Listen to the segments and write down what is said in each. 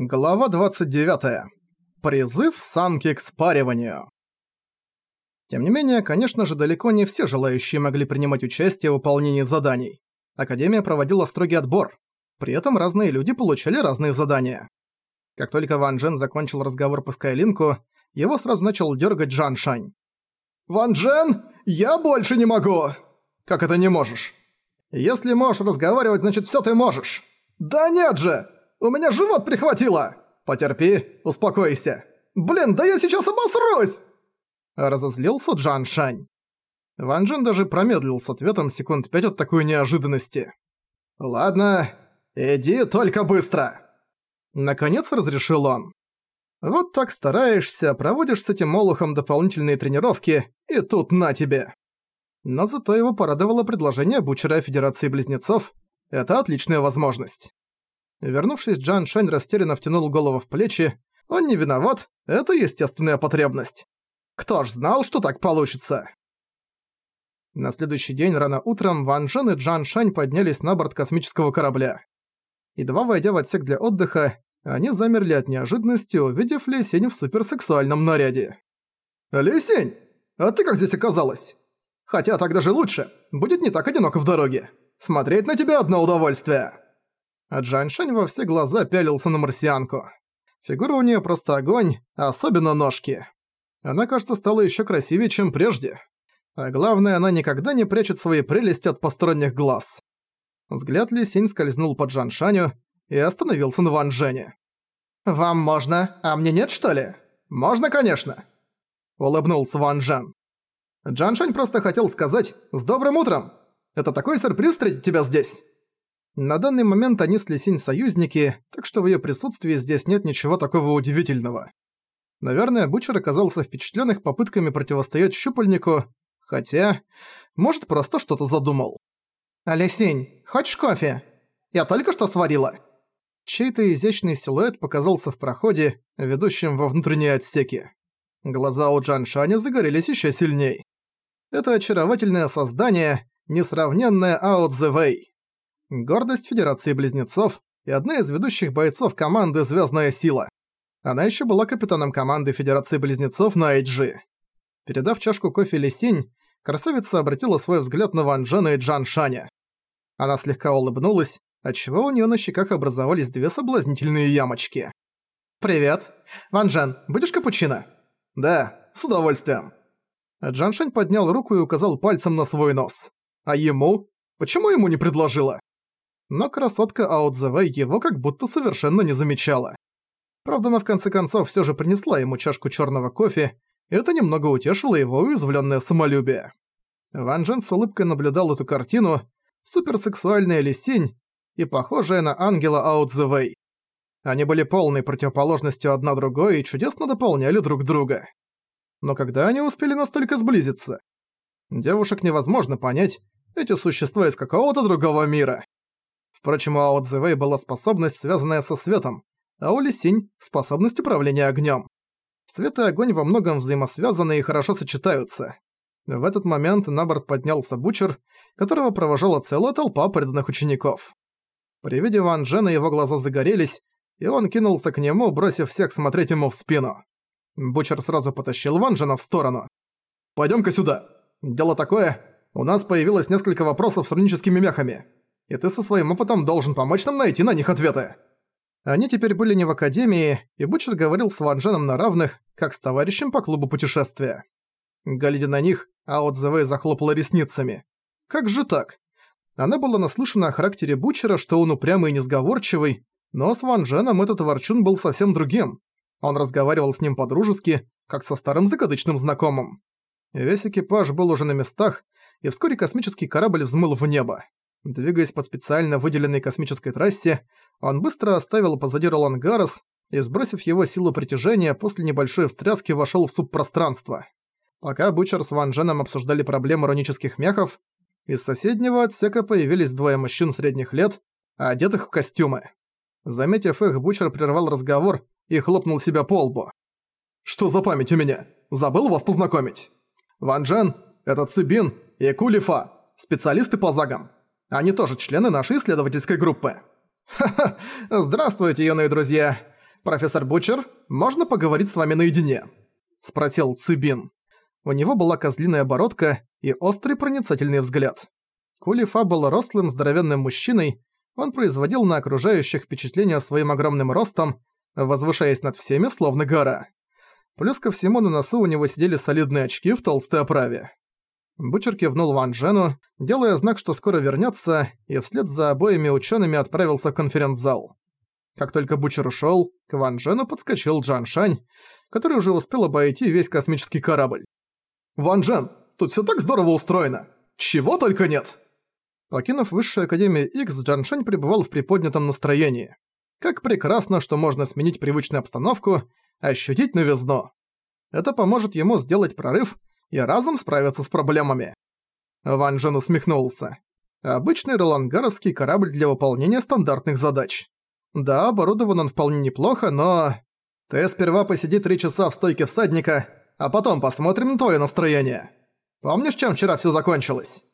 Глава 29. Призыв самки к спариванию. Тем не менее, конечно же, далеко не все желающие могли принимать участие в выполнении заданий. Академия проводила строгий отбор. При этом разные люди получали разные задания. Как только Ван Джен закончил разговор по Скайлинку, его сразу начал дергать Джан Шань. «Ван Джен, я больше не могу!» «Как это не можешь?» «Если можешь разговаривать, значит все ты можешь!» «Да нет же!» У меня живот прихватило! Потерпи, успокойся. Блин, да я сейчас обосрусь!» Разозлился Джан Шань. Ван Джин даже промедлил с ответом секунд пять от такой неожиданности. «Ладно, иди только быстро!» Наконец разрешил он. Вот так стараешься, проводишь с этим молохом дополнительные тренировки, и тут на тебе. Но зато его порадовало предложение Бучера Федерации Близнецов. Это отличная возможность. Вернувшись, Джан Шань растерянно втянул голову в плечи. Он не виноват, это естественная потребность. Кто ж знал, что так получится? На следующий день рано утром Ван Джен и Джан Шань поднялись на борт космического корабля. Едва войдя в отсек для отдыха, они замерли от неожиданности, увидев Лисень в суперсексуальном наряде. «Лисень, а ты как здесь оказалась? Хотя так даже лучше, будет не так одиноко в дороге. Смотреть на тебя одно удовольствие!» А Джаншань во все глаза пялился на марсианку. Фигура у нее просто огонь, особенно ножки. Она, кажется, стала еще красивее, чем прежде. А главное, она никогда не прячет свои прелести от посторонних глаз. Взгляд Ли Синь скользнул по Джаншаню и остановился на Ван Джене. «Вам можно, а мне нет, что ли?» «Можно, конечно!» Улыбнулся Ван Джен. Джаншань просто хотел сказать «С добрым утром!» Это такой сюрприз встретить тебя здесь!» На данный момент они с Лисинь союзники, так что в её присутствии здесь нет ничего такого удивительного. Наверное, Бучер оказался впечатлен их попытками противостоять щупальнику, хотя, может, просто что-то задумал. «Алисинь, хочешь кофе? Я только что сварила». Чей-то изящный силуэт показался в проходе, ведущем во внутренние отсеки. Глаза у Джан Шаня загорелись ещё сильней. Это очаровательное создание, несравненное Ао Цзэвэй гордость Федерации Близнецов и одна из ведущих бойцов команды «Звездная сила». Она еще была капитаном команды Федерации Близнецов на IG. Передав чашку кофе Лисинь, красавица обратила свой взгляд на Ван Джена и Джан Шаня. Она слегка улыбнулась, отчего у нее на щеках образовались две соблазнительные ямочки. «Привет. Ван Джен, будешь капучино?» «Да, с удовольствием». Джан Шань поднял руку и указал пальцем на свой нос. «А ему? Почему ему не предложила?» Но красотка Аудзеве его как будто совершенно не замечала. Правда, она в конце концов всё же принесла ему чашку чёрного кофе, и это немного утешило его уязвлённое самолюбие. Ван Джен с улыбкой наблюдал эту картину, суперсексуальная лисень и похожая на ангела Аудзевей. Они были полной противоположностью одна другой и чудесно дополняли друг друга. Но когда они успели настолько сблизиться? Девушек невозможно понять, эти существа из какого-то другого мира. Впрочем, у Ао Цзэвэй была способность, связанная со светом, а у Лисинь – способность управления огнем. Свет и огонь во многом взаимосвязаны и хорошо сочетаются. В этот момент на борт поднялся Бучер, которого провожала целая толпа преданных учеников. При виде Ван Джена его глаза загорелись, и он кинулся к нему, бросив всех смотреть ему в спину. Бучер сразу потащил Ван Джена в сторону. «Пойдём-ка сюда. Дело такое, у нас появилось несколько вопросов с руническими мехами и ты со своим опытом должен помочь нам найти на них ответы». Они теперь были не в академии, и Бучер говорил с Ван Дженом на равных, как с товарищем по клубу путешествия. Глядя на них, Ао Цзэвэй захлопала ресницами. Как же так? Она была наслышана о характере Бучера, что он упрямый и несговорчивый, но с Ван Дженом этот ворчун был совсем другим. Он разговаривал с ним по-дружески, как со старым закадычным знакомым. Весь экипаж был уже на местах, и вскоре космический корабль взмыл в небо. Двигаясь по специально выделенной космической трассе, он быстро оставил позади Ролан Гаррес и, сбросив его силу притяжения, после небольшой встряски вошел в субпространство. Пока Бучер с Ван Дженом обсуждали проблемы рунических мехов, из соседнего отсека появились двое мужчин средних лет, одетых в костюмы. Заметив их, Бучер прервал разговор и хлопнул себя по лбу. «Что за память у меня? Забыл вас познакомить? Ван Джен, это Цибин и Кулифа, специалисты по загам. Они тоже члены нашей исследовательской группы. Ха-ха, здравствуйте, юные друзья. «Профессор Бучер, можно поговорить с вами наедине?» – спросил Цибин. У него была козлиная бородка и острый проницательный взгляд. Кулифа был рослым, здоровенным мужчиной, он производил на окружающих впечатление своим огромным ростом, возвышаясь над всеми, словно гора. Плюс ко всему на носу у него сидели солидные очки в толстой оправе. Бучер кивнул Ван Джену, делая знак, что скоро вернется, и вслед за обоими учеными отправился в конференц-зал. Как только Бучер ушел, к Ван Джену подскочил Джан Шань, который уже успел обойти весь космический корабль. «Ван Джен, тут все так здорово устроено! Чего только нет!» Покинув Высшую Академию X, Джан Шань пребывал в приподнятом настроении. Как прекрасно, что можно сменить привычную обстановку, ощутить новизну. Это поможет ему сделать прорыв и разом справиться с проблемами. Ван Джен усмехнулся. Обычный ролангаровский корабль для выполнения стандартных задач. Да, оборудован он вполне неплохо, но... Ты сперва посиди три часа в стойке всадника, а потом посмотрим на твое настроение. Помнишь, чем вчера все закончилось?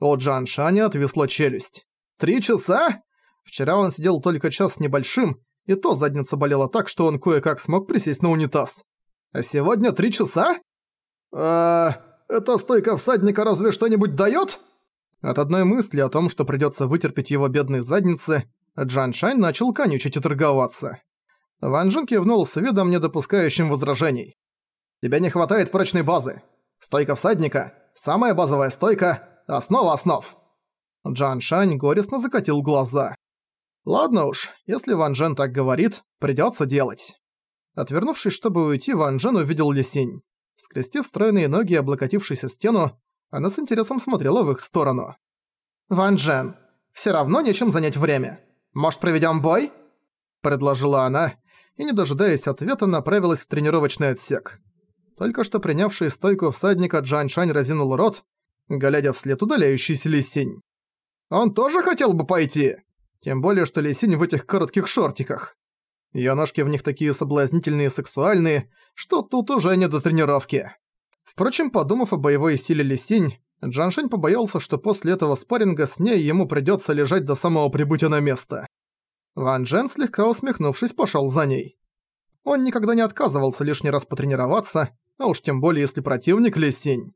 У Джан Шаня отвисла челюсть. «Три часа?» Вчера он сидел только час с небольшим, и то задница болела так, что он кое-как смог присесть на унитаз. А сегодня три часа? «А... эта стойка всадника разве что-нибудь даёт?» От одной мысли о том, что придётся вытерпеть его бедной заднице, Джан Шань начал конючить и торговаться. Ван Джин кивнул с видом, не допускающим возражений. «Тебе не хватает прочной базы. Стойка всадника – самая базовая стойка, основа основ!» Джан Шань горестно закатил глаза. «Ладно уж, если Ван Джен так говорит, придётся делать». Отвернувшись, чтобы уйти, Ван Джен увидел Лисинь. Скрестив стройные ноги и облокотившись о стену, она с интересом смотрела в их сторону. «Ван Джен, всё равно нечем занять время. Может, проведём бой?» Предложила она, и, не дожидаясь ответа, направилась в тренировочный отсек. Только что принявший стойку всадника Джан Шань разинул рот, глядя вслед удаляющийся Лисинь. «Он тоже хотел бы пойти?» Тем более, что Лисинь в этих коротких шортиках. Её ножки в них такие соблазнительные и сексуальные, что тут уже не до тренировки. Впрочем, подумав о боевой силе Лисинь, Джаншень побоялся, что после этого спарринга с ней ему придётся лежать до самого прибытия на место. Ван Джен, слегка усмехнувшись, пошёл за ней. Он никогда не отказывался лишний раз потренироваться, а уж тем более, если противник Лисинь.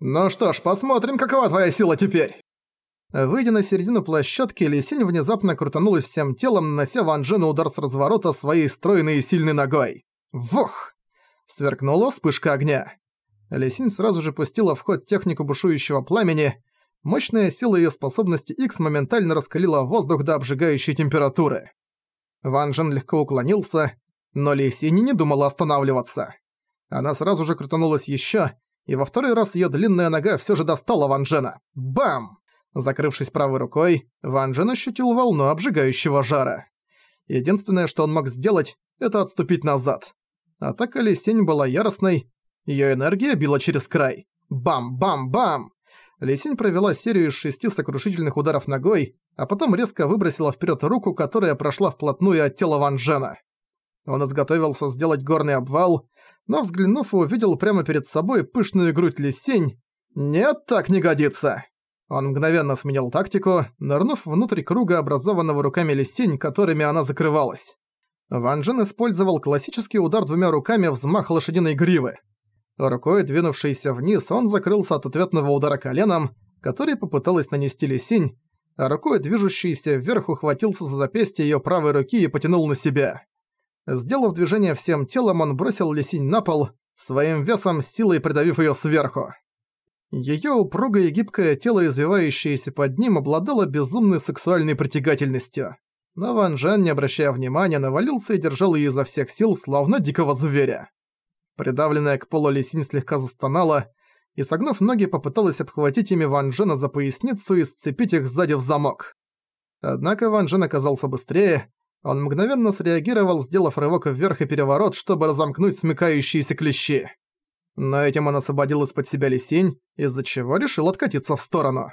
«Ну что ж, посмотрим, какова твоя сила теперь!» Выйдя на середину площадки, Лисинь внезапно крутанулась всем телом, нанося Ван Джену удар с разворота своей стройной и сильной ногой. Вух! Сверкнула вспышка огня. Лисинь сразу же пустила в ход технику бушующего пламени. Мощная сила ее способности X моментально раскалила воздух до обжигающей температуры. Ван Джен легко уклонился, но Лисинь не думала останавливаться. Она сразу же крутанулась еще, и во второй раз её длинная нога всё же достала Ван Джена. Бам! Закрывшись правой рукой, Ван Джен ощутил волну обжигающего жара. Единственное, что он мог сделать, это отступить назад. Атака Лисень была яростной, её энергия била через край. Бам-бам-бам! Лисень провела серию из шести сокрушительных ударов ногой, а потом резко выбросила вперед руку, которая прошла вплотную от тела Ван Джена. Он изготовился сделать горный обвал, но взглянув, увидел прямо перед собой пышную грудь Лисень. «Нет, так не годится!» Он мгновенно сменил тактику, нырнув внутрь круга, образованного руками Лисень, которыми она закрывалась. Ван Джен использовал классический удар двумя руками взмах лошадиной гривы. Рукой, двинувшейся вниз, он закрылся от ответного удара коленом, который попыталась нанести Лисинь, а рукой, движущейся вверх, ухватился за запястье её правой руки и потянул на себя. Сделав движение всем телом, он бросил Лисинь на пол, своим весом силой придавив её сверху. Её упругое и гибкое тело, извивающееся под ним, обладало безумной сексуальной притягательностью. Но Ван Джен, не обращая внимания, навалился и держал её изо всех сил, словно дикого зверя. Придавленная к полу Лисинь слегка застонала и, согнув ноги, попыталась обхватить ими Ван Джена за поясницу и сцепить их сзади в замок. Однако Ван Джен оказался быстрее, он мгновенно среагировал, сделав рывок вверх и переворот, чтобы разомкнуть смыкающиеся клещи. Но этим он освободил из-под себя лисень, из-за чего решил откатиться в сторону.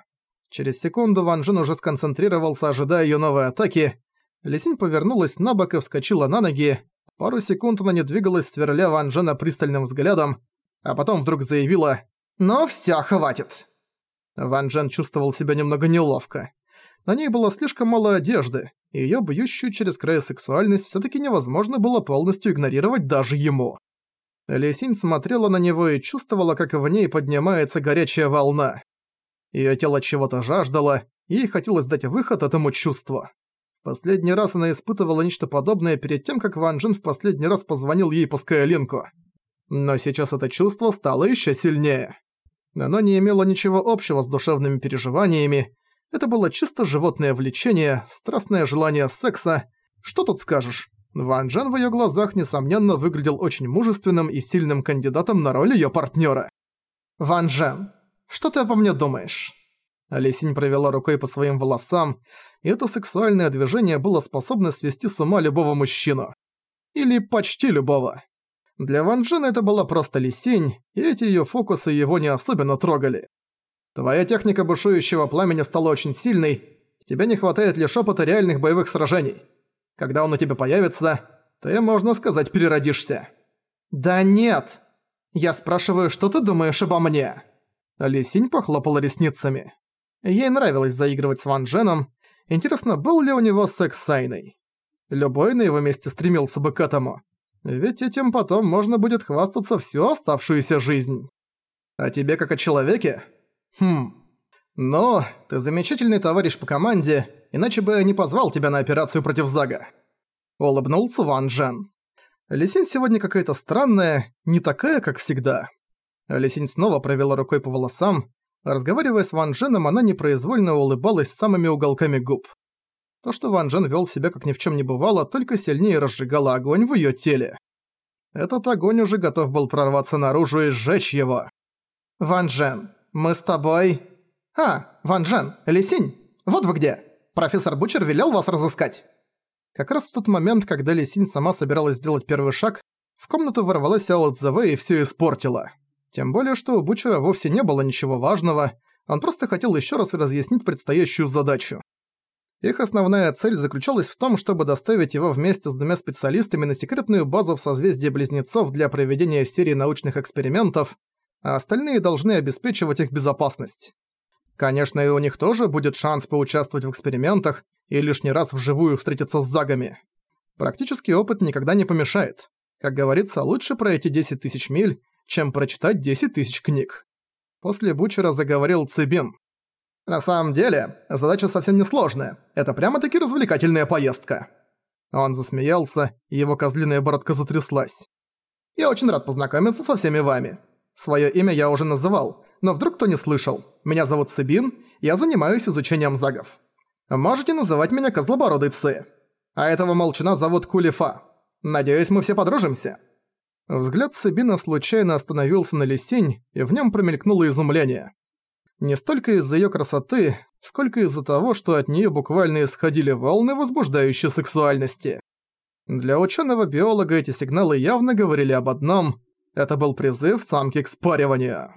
Через секунду Ван Джин уже сконцентрировался, ожидая её новой атаки. Лисень повернулась на бок и вскочила на ноги. Пару секунд она не двигалась, сверля Ван Джена пристальным взглядом, а потом вдруг заявила «Ну всё, хватит!». Ван Джен чувствовал себя немного неловко. На ней было слишком мало одежды, и её бьющую через край сексуальность всё-таки невозможно было полностью игнорировать даже ему. Лисинь смотрела на него и чувствовала, как в ней поднимается горячая волна. Её тело чего-то жаждало, ей хотелось дать выход этому чувству. В последний раз она испытывала нечто подобное перед тем, как Ван Джин в последний раз позвонил ей по Скайлинку. Но сейчас это чувство стало ещё сильнее. Оно не имело ничего общего с душевными переживаниями, это было чисто животное влечение, страстное желание секса. Что тут скажешь? Ван Джен в её глазах, несомненно, выглядел очень мужественным и сильным кандидатом на роль её партнёра. «Ван Джен, что ты обо мне думаешь?» Алисинь провела рукой по своим волосам, и это сексуальное движение было способно свести с ума любого мужчину. Или почти любого. Для Ван Джена это была просто Лисинь, и эти её фокусы его не особенно трогали. Твоя техника бушующего пламени стала очень сильной, тебе не хватает лишь опыта реальных боевых сражений. Когда он у тебя появится, ты, можно сказать, переродишься». «Да нет! Я спрашиваю, что ты думаешь обо мне?» Лисинь похлопала ресницами. Ей нравилось заигрывать с Ван Дженом. Интересно, был ли у него секс с Айной? Любой на его месте стремился бы к этому. Ведь этим потом можно будет хвастаться всю оставшуюся жизнь. А тебе как о человеке? Хм. Но ты замечательный товарищ по команде, иначе бы я не позвал тебя на операцию против Зага. Улыбнулся Ван Джен. Лисинь сегодня какая-то странная, не такая, как всегда. Лисинь снова провела рукой по волосам. Разговаривая с Ван Дженом, она непроизвольно улыбалась самыми уголками губ. То, что Ван Джен вел себя как ни в чем не бывало, только сильнее разжигало огонь в ее теле. Этот огонь уже готов был прорваться наружу и сжечь его. «Ван Джен, мы с тобой...» «А, Ван Джен, Лисинь, вот вы где! Профессор Бучер велел вас разыскать!» Как раз в тот момент, когда Лисинь сама собиралась сделать первый шаг, в комнату ворвалась Ао Цзэвэ и всё испортила. Тем более, что у Бучера вовсе не было ничего важного, он просто хотел ещё раз разъяснить предстоящую задачу. Их основная цель заключалась в том, чтобы доставить его вместе с двумя специалистами на секретную базу в созвездии Близнецов для проведения серии научных экспериментов, а остальные должны обеспечивать их безопасность. Конечно, и у них тоже будет шанс поучаствовать в экспериментах и лишний раз вживую встретиться с загами. Практический опыт никогда не помешает. Как говорится, лучше пройти 10 тысяч миль, чем прочитать 10 тысяч книг. После Бучера заговорил Цибин. «На самом деле, задача совсем несложная. Это прямо-таки развлекательная поездка». Он засмеялся, и его козлиная бородка затряслась. «Я очень рад познакомиться со всеми вами. Своё имя я уже называл, но вдруг кто не слышал. Меня зовут Сыбин, я занимаюсь изучением загов. Можете называть меня Козлобородый Ци. А этого молчана зовут Кулифа. Надеюсь, мы все подружимся». Взгляд Сабина случайно остановился на Лисень, и в нем промелькнуло изумление. Не столько из-за ее красоты, сколько из-за того, что от нее буквально исходили волны возбуждающей сексуальности. Для ученого биолога эти сигналы явно говорили об одном – это был призыв самки к спариванию.